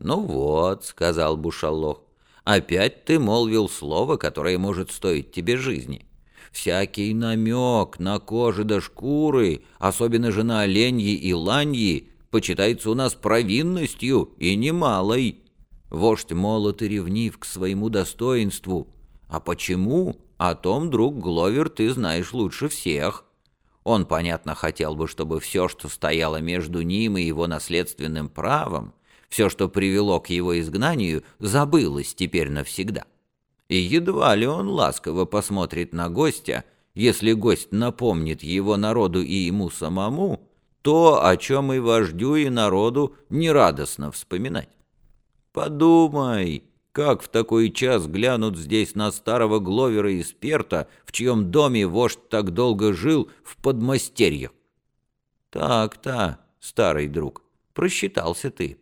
«Ну вот», — сказал Бушаллох, — «опять ты молвил слово, которое может стоить тебе жизни. Всякий намек на кожи до шкуры, особенно же на оленьи и ланьи, почитается у нас провинностью и немалой. Вождь молод и ревнив к своему достоинству. А почему? О том, друг Гловер, ты знаешь лучше всех». Он, понятно, хотел бы, чтобы все, что стояло между ним и его наследственным правом, все, что привело к его изгнанию, забылось теперь навсегда. И едва ли он ласково посмотрит на гостя, если гость напомнит его народу и ему самому то, о чем и вождю, и народу нерадостно вспоминать. Подумай, как в такой час глянут здесь на старого Гловера из Перта, в чьем доме вождь так долго жил в подмастерьях? Так-то, старый друг, просчитался ты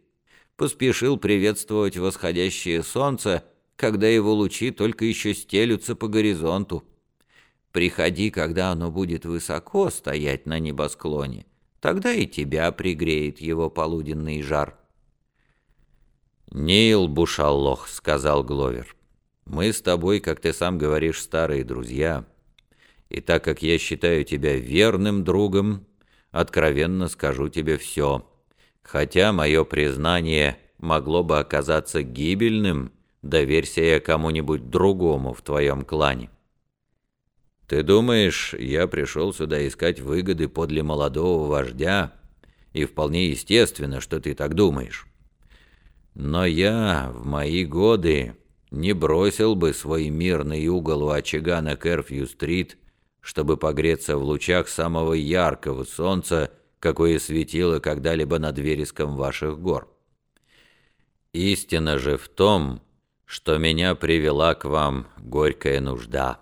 поспешил приветствовать восходящее солнце, когда его лучи только еще стелются по горизонту. Приходи, когда оно будет высоко стоять на небосклоне, тогда и тебя пригреет его полуденный жар. «Нил Бушаллох», — сказал Гловер, — «мы с тобой, как ты сам говоришь, старые друзья, и так как я считаю тебя верным другом, откровенно скажу тебе все». Хотя мое признание могло бы оказаться гибельным, доверься я кому-нибудь другому в твоем клане. Ты думаешь, я пришел сюда искать выгоды подле молодого вождя, и вполне естественно, что ты так думаешь. Но я в мои годы не бросил бы свой мирный угол у очага на Керфью-стрит, чтобы погреться в лучах самого яркого солнца какое светило когда-либо над вереском ваших гор. Истина же в том, что меня привела к вам горькая нужда.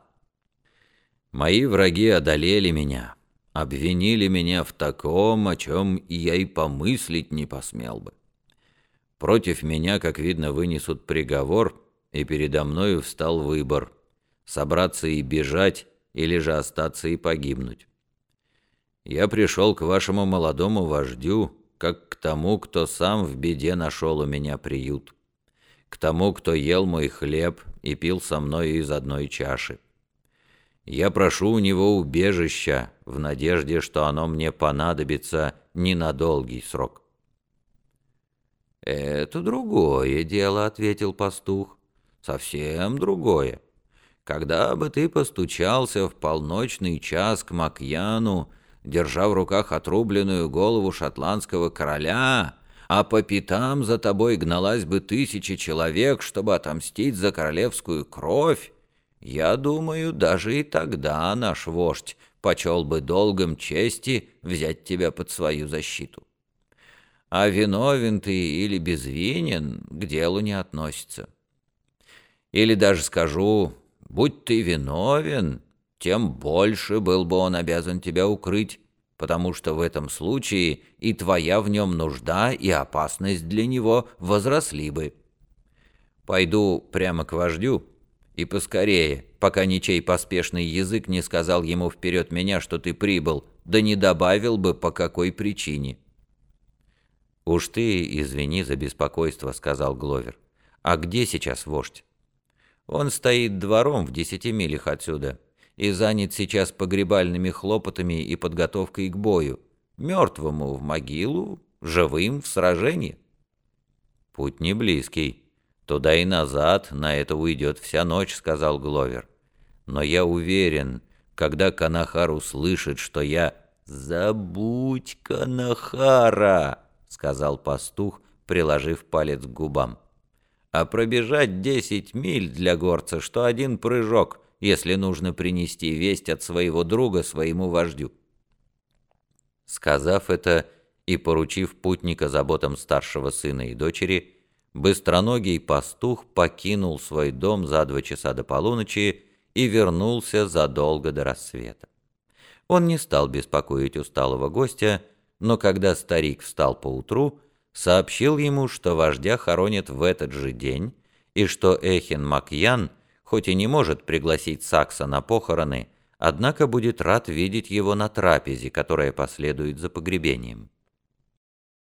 Мои враги одолели меня, обвинили меня в таком, о чем и я и помыслить не посмел бы. Против меня, как видно, вынесут приговор, и передо мною встал выбор — собраться и бежать, или же остаться и погибнуть. Я пришел к вашему молодому вождю, как к тому, кто сам в беде нашел у меня приют, к тому, кто ел мой хлеб и пил со мной из одной чаши. Я прошу у него убежища, в надежде, что оно мне понадобится не на долгий срок». «Это другое дело», — ответил пастух, — «совсем другое. Когда бы ты постучался в полночный час к Макьяну, держа в руках отрубленную голову шотландского короля, а по пятам за тобой гналась бы тысяча человек, чтобы отомстить за королевскую кровь, я думаю, даже и тогда наш вождь почел бы долгом чести взять тебя под свою защиту. А виновен ты или безвинен, к делу не относится. Или даже скажу, будь ты виновен, тем больше был бы он обязан тебя укрыть, потому что в этом случае и твоя в нем нужда, и опасность для него возросли бы. Пойду прямо к вождю, и поскорее, пока ничей поспешный язык не сказал ему вперед меня, что ты прибыл, да не добавил бы, по какой причине». «Уж ты извини за беспокойство», — сказал Гловер. «А где сейчас вождь?» «Он стоит двором в десяти милях отсюда» и занят сейчас погребальными хлопотами и подготовкой к бою. Мертвому в могилу, живым в сражении. Путь не близкий. Туда и назад на это уйдет вся ночь, сказал Гловер. Но я уверен, когда Канахар услышит, что я... «Забудь Канахара!» — сказал пастух, приложив палец к губам. «А пробежать десять миль для горца, что один прыжок — если нужно принести весть от своего друга своему вождю. Сказав это и поручив путника заботам старшего сына и дочери, быстроногий пастух покинул свой дом за два часа до полуночи и вернулся задолго до рассвета. Он не стал беспокоить усталого гостя, но когда старик встал поутру, сообщил ему, что вождя хоронят в этот же день, и что Эхин Макьян хоть и не может пригласить Сакса на похороны, однако будет рад видеть его на трапезе, которая последует за погребением.